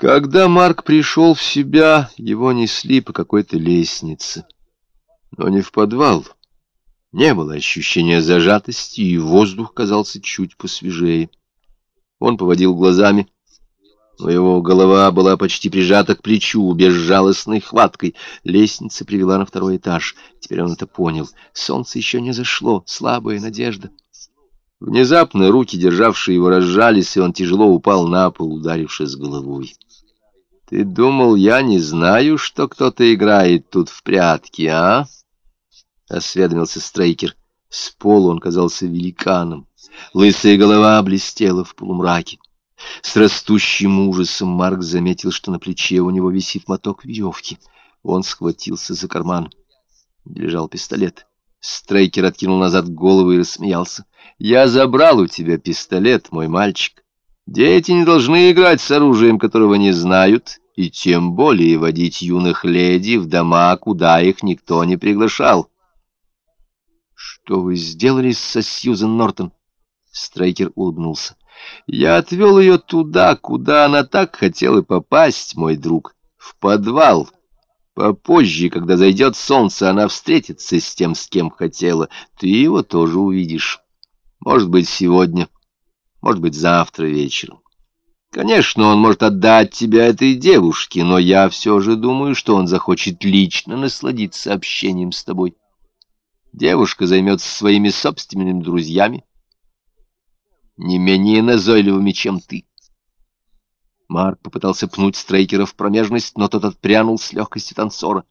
Когда Марк пришел в себя, его несли по какой-то лестнице. Но не в подвал. Не было ощущения зажатости, и воздух казался чуть посвежее. Он поводил глазами, но его голова была почти прижата к плечу безжалостной хваткой. Лестница привела на второй этаж. Теперь он это понял. Солнце еще не зашло, слабая надежда. Внезапно руки, державшие его, разжались, и он тяжело упал на пол, ударившись головой. «Ты думал, я не знаю, что кто-то играет тут в прятки, а?» — осведомился Стрейкер. С пола он казался великаном. Лысая голова блестела в полумраке. С растущим ужасом Марк заметил, что на плече у него висит моток веревки. Он схватился за карман. Лежал пистолет. Стрейкер откинул назад голову и рассмеялся. «Я забрал у тебя пистолет, мой мальчик. Дети не должны играть с оружием, которого не знают, и тем более водить юных леди в дома, куда их никто не приглашал». «Что вы сделали со Сьюзен Нортон?» Стрейкер улыбнулся. «Я отвел ее туда, куда она так хотела попасть, мой друг, в подвал». Попозже, когда зайдет солнце, она встретится с тем, с кем хотела. Ты его тоже увидишь. Может быть, сегодня, может быть, завтра вечером. Конечно, он может отдать тебя этой девушке, но я все же думаю, что он захочет лично насладиться общением с тобой. Девушка займется своими собственными друзьями, не менее назойливыми, чем ты. Марк попытался пнуть Стрейкера в промежность, но тот отпрянул с легкостью танцора.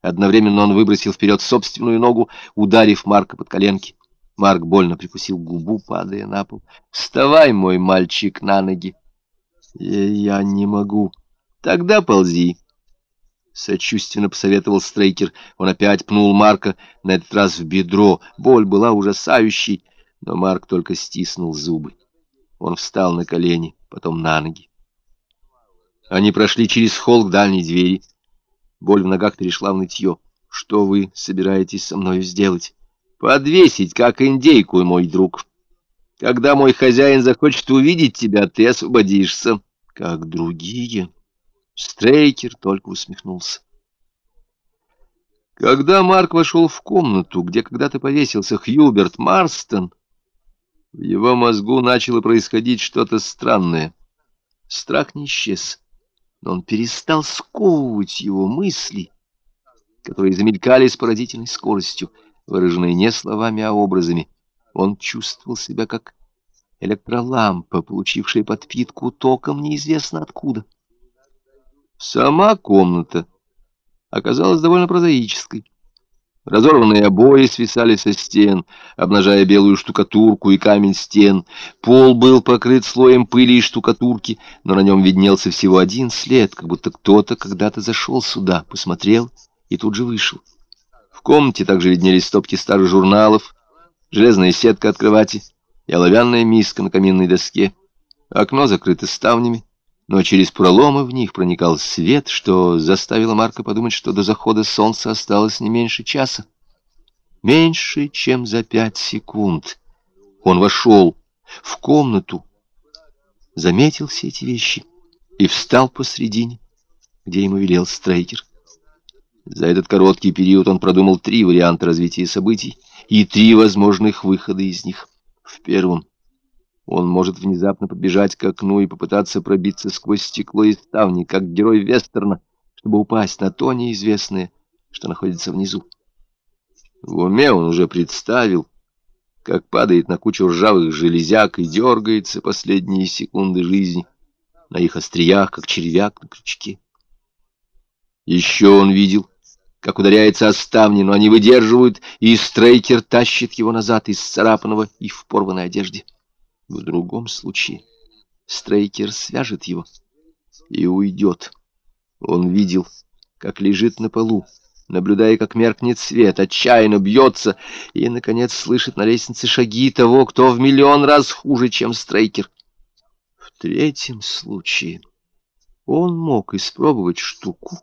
Одновременно он выбросил вперед собственную ногу, ударив Марка под коленки. Марк больно прикусил губу, падая на пол. «Вставай, мой мальчик, на ноги!» «Я не могу». «Тогда ползи!» Сочувственно посоветовал Стрейкер. Он опять пнул Марка, на этот раз в бедро. Боль была ужасающей, но Марк только стиснул зубы. Он встал на колени, потом на ноги. Они прошли через холл к дальней двери. Боль в ногах перешла в нытье. «Что вы собираетесь со мной сделать?» «Подвесить, как индейку, мой друг. Когда мой хозяин захочет увидеть тебя, ты освободишься, как другие». Стрейкер только усмехнулся. Когда Марк вошел в комнату, где когда-то повесился Хьюберт Марстон, в его мозгу начало происходить что-то странное. Страх не исчез но он перестал сковывать его мысли, которые замелькали с поразительной скоростью, выраженные не словами, а образами. Он чувствовал себя как электролампа, получившая подпитку током неизвестно откуда. Сама комната оказалась довольно прозаической. Разорванные обои свисали со стен, обнажая белую штукатурку и камень стен. Пол был покрыт слоем пыли и штукатурки, но на нем виднелся всего один след, как будто кто-то когда-то зашел сюда, посмотрел и тут же вышел. В комнате также виднелись стопки старых журналов, железная сетка от кровати и оловянная миска на каминной доске. Окно закрыто ставнями, но через проломы в них проникал свет, что заставило Марка подумать, что до захода солнца осталось не меньше часа. Меньше, чем за пять секунд. Он вошел в комнату, заметил все эти вещи и встал посредине, где ему велел Стрейкер. За этот короткий период он продумал три варианта развития событий и три возможных выхода из них. В первом он может внезапно подбежать к окну и попытаться пробиться сквозь стекло и ставни, как герой вестерна, чтобы упасть на то неизвестное, что находится внизу. В уме он уже представил, как падает на кучу ржавых железяк и дергается последние секунды жизни на их остриях, как червяк на крючке. Еще он видел, как ударяется о ставни, но они выдерживают, и стрейкер тащит его назад из царапанного и в порванной одежде. В другом случае Стрейкер свяжет его и уйдет. Он видел, как лежит на полу, наблюдая, как меркнет свет, отчаянно бьется и, наконец, слышит на лестнице шаги того, кто в миллион раз хуже, чем Стрейкер. В третьем случае он мог испробовать штуку,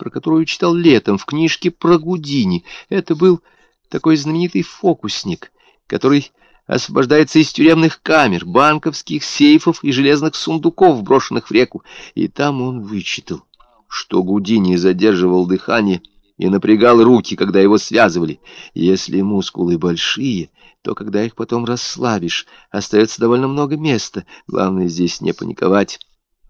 про которую читал летом в книжке про Гудини. Это был такой знаменитый фокусник, который освобождается из тюремных камер, банковских сейфов и железных сундуков, брошенных в реку. И там он вычитал, что Гудини задерживал дыхание и напрягал руки, когда его связывали. Если мускулы большие, то когда их потом расслабишь, остается довольно много места. Главное здесь не паниковать.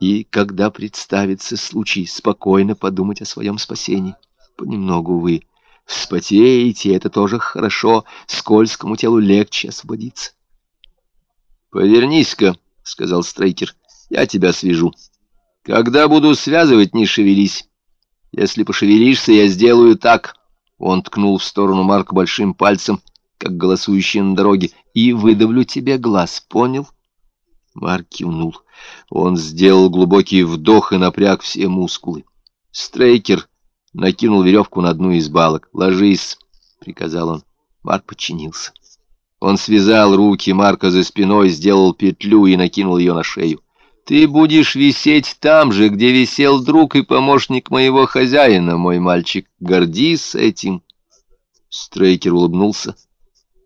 И когда представится случай, спокойно подумать о своем спасении. Понемногу вы вспотеете, это тоже хорошо, скользкому телу легче освободиться. «Повернись-ка», — сказал Стрейкер, — «я тебя свяжу. Когда буду связывать, не шевелись. Если пошевелишься, я сделаю так». Он ткнул в сторону Марка большим пальцем, как голосующий на дороге, и выдавлю тебе глаз, понял? Марк кивнул. Он сделал глубокий вдох и напряг все мускулы. Стрейкер накинул веревку на одну из балок. «Ложись», — приказал он. Марк подчинился. Он связал руки Марка за спиной, сделал петлю и накинул ее на шею. «Ты будешь висеть там же, где висел друг и помощник моего хозяина, мой мальчик. Гордись этим». Стрейкер улыбнулся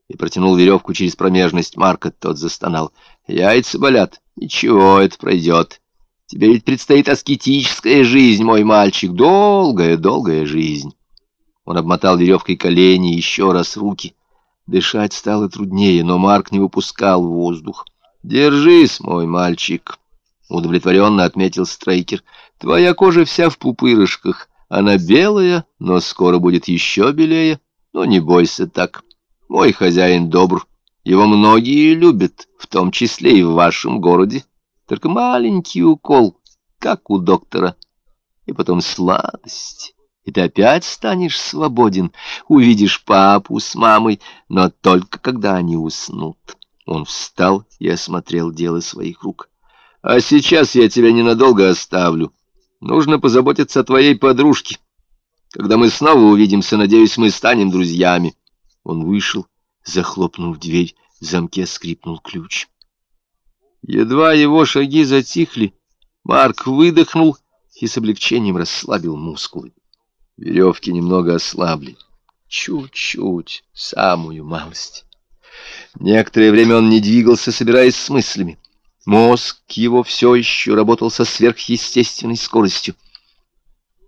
и протянул веревку через промежность Марка. Тот застонал. «Яйца болят. Ничего, это пройдет. Тебе ведь предстоит аскетическая жизнь, мой мальчик. Долгая, долгая жизнь». Он обмотал веревкой колени и еще раз руки. Дышать стало труднее, но Марк не выпускал воздух. «Держись, мой мальчик», — удовлетворенно отметил Стрейкер. «Твоя кожа вся в пупырышках. Она белая, но скоро будет еще белее. Но не бойся так». Мой хозяин добр, его многие любят, в том числе и в вашем городе. Только маленький укол, как у доктора, и потом сладость. И ты опять станешь свободен, увидишь папу с мамой, но только когда они уснут. Он встал и осмотрел дело своих рук. А сейчас я тебя ненадолго оставлю. Нужно позаботиться о твоей подружке. Когда мы снова увидимся, надеюсь, мы станем друзьями. Он вышел, захлопнув дверь, в замке скрипнул ключ. Едва его шаги затихли, Марк выдохнул и с облегчением расслабил мускулы. Веревки немного ослабли. Чуть-чуть, самую малость. Некоторое время он не двигался, собираясь с мыслями. Мозг его все еще работал со сверхъестественной скоростью.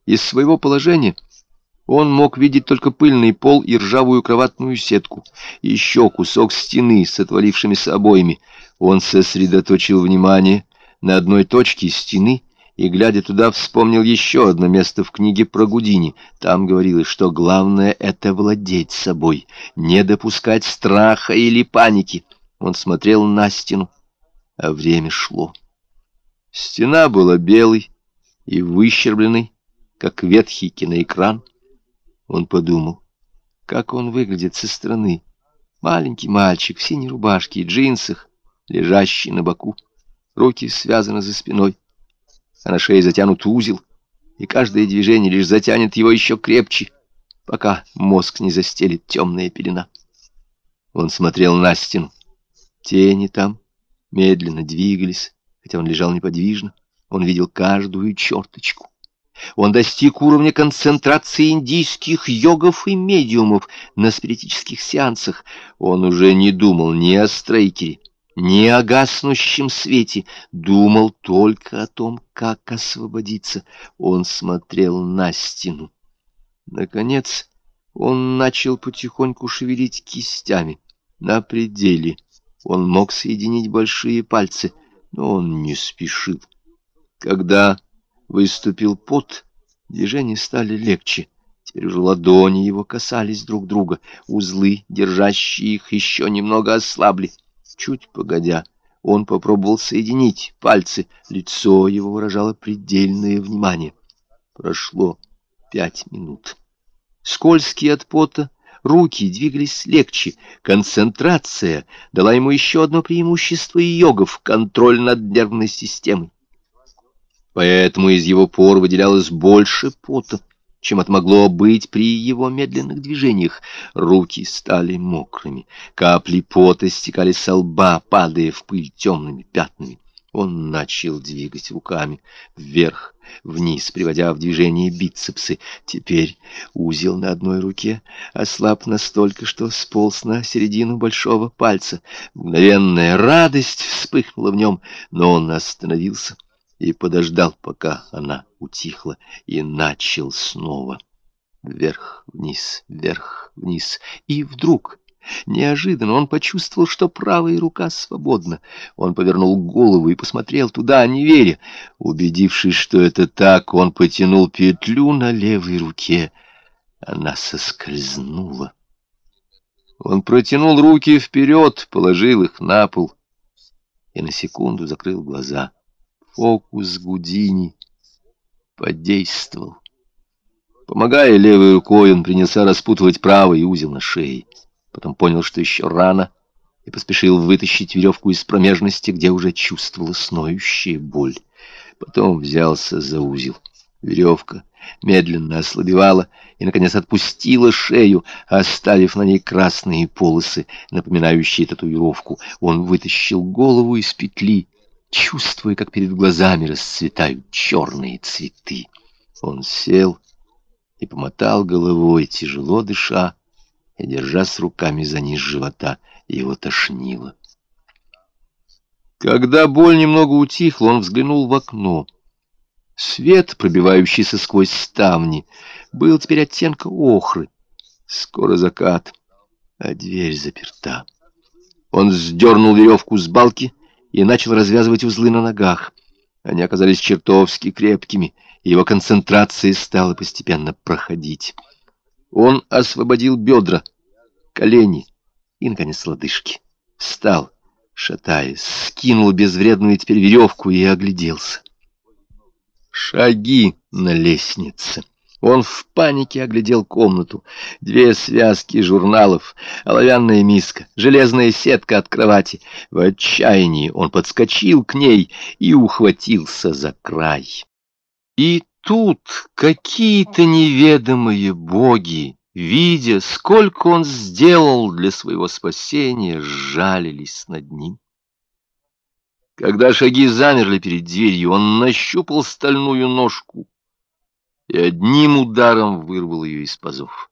Из своего положения он мог видеть только пыльный пол и ржавую кроватную сетку, еще кусок стены с отвалившимися обоями. Он сосредоточил внимание на одной точке стены и, глядя туда, вспомнил еще одно место в книге про Гудини. Там говорилось, что главное — это владеть собой, не допускать страха или паники. Он смотрел на стену, а время шло. Стена была белой и выщербленной, как ветхий киноэкран. Он подумал, как он выглядит со стороны. Маленький мальчик в синей рубашке и джинсах, лежащий на боку. Руки связаны за спиной, а на шее затянут узел, и каждое движение лишь затянет его еще крепче, пока мозг не застелит темная пелена. Он смотрел на стену. Тени там медленно двигались, хотя он лежал неподвижно. Он видел каждую черточку. Он достиг уровня концентрации индийских йогов и медиумов на спиритических сеансах. Он уже не думал ни о стрейкере, ни о гаснущем свете, думал только о том, как освободиться. Он смотрел на стену. Наконец он начал потихоньку шевелить кистями. На пределе он мог соединить большие пальцы, но он не спешил. Когда Выступил пот, движения стали легче. Теперь уже ладони его касались друг друга, узлы, держащие их, еще немного ослабли. Чуть погодя, он попробовал соединить пальцы, лицо его выражало предельное внимание. Прошло пять минут. Скользкие от пота, руки двигались легче. Концентрация дала ему еще одно преимущество йогов — контроль над нервной системой поэтому из его пор выделялось больше пота, чем это могло быть при его медленных движениях. Руки стали мокрыми, капли пота стекали со лба, падая в пыль темными пятнами. Он начал двигать руками вверх, вниз, приводя в движение бицепсы. Теперь узел на одной руке ослаб настолько, что сполз на середину большого пальца. Мгновенная радость вспыхнула в нем, но он остановился и подождал, пока она утихла, и начал снова. Вверх, вниз, вверх, вниз. И вдруг Неожиданно он почувствовал, что правая рука свободна. Он повернул голову и посмотрел туда, не веря. Убедившись, что это так, он потянул петлю на левой руке. Она соскользнула. Он протянул руки вперед, положил их на пол и на секунду закрыл глаза. Фокус Гудини подействовал. Помогая левой рукой, он принялся распутывать правый узел на шее потом понял, что еще рано, и поспешил вытащить веревку из промежности, где уже чувствовала сноющая боль. Потом взялся за узел. Веревка медленно ослабевала и, наконец, отпустила шею, оставив на ней красные полосы, напоминающие татуировку. Он вытащил голову из петли, чувствуя, как перед глазами расцветают черные цветы. Он сел и помотал головой, тяжело дыша, и, держась руками за низ живота, его тошнило. Когда боль немного утихла, он взглянул в окно. Свет, пробивающийся сквозь ставни, был теперь оттенка охры. Скоро закат, а дверь заперта. Он сдернул веревку с балки и начал развязывать узлы на ногах. Они оказались чертовски крепкими, и его концентрация стала постепенно проходить. Он освободил бедра, колени и, наконец, лодыжки. Встал, шатаясь, скинул безвредную теперь веревку и огляделся. Шаги на лестнице. Он в панике оглядел комнату. Две связки журналов, оловянная миска, железная сетка от кровати. В отчаянии он подскочил к ней и ухватился за край. И тут какие-то неведомые боги, видя, сколько он сделал для своего спасения, сжалились над ним. Когда шаги замерли перед дверью, он нащупал стальную ножку и одним ударом вырвал ее из пазов.